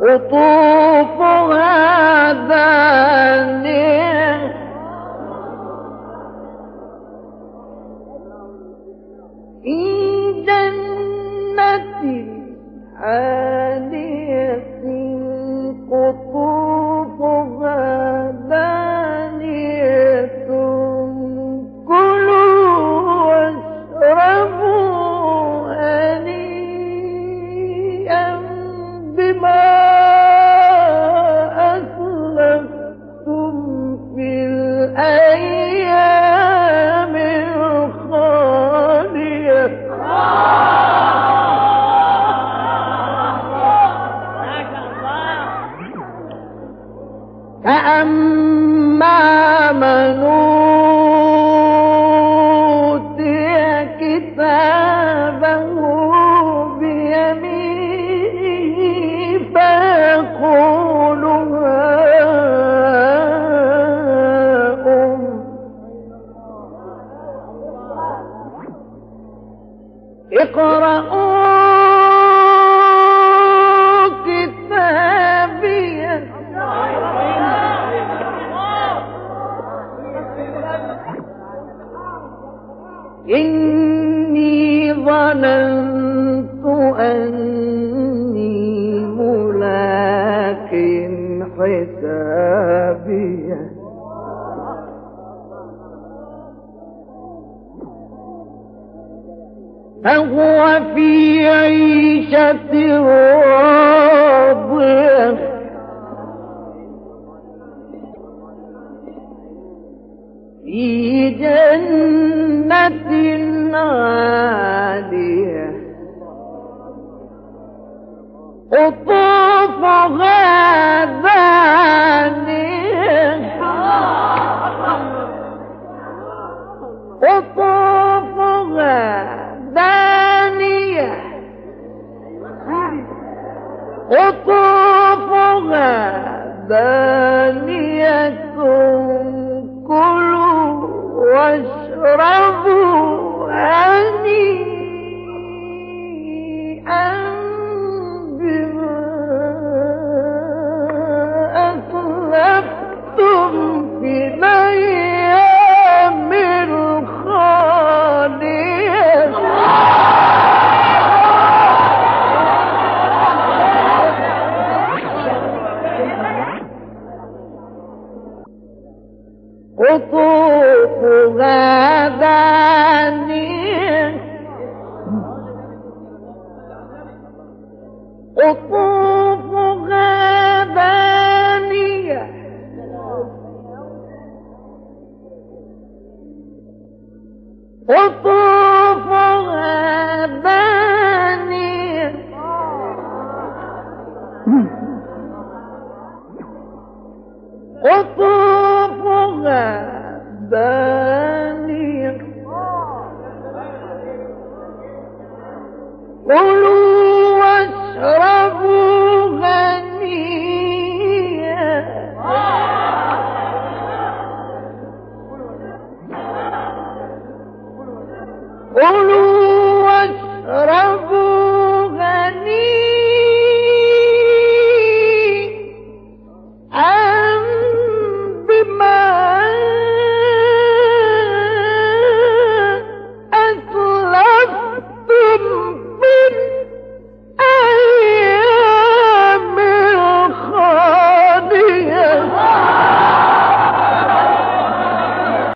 قطوفها دانية في جنة عالية قطوفها فأما من أوتي كتابه بيمينه فيقول هاؤم. اقرأوا حسابيه فهو في عيشة راضية في جنة عالية. قطوفها قطوفها دانية قطوفها دانية قطوفها دانية قطوفها دانية قطوفها Bolo!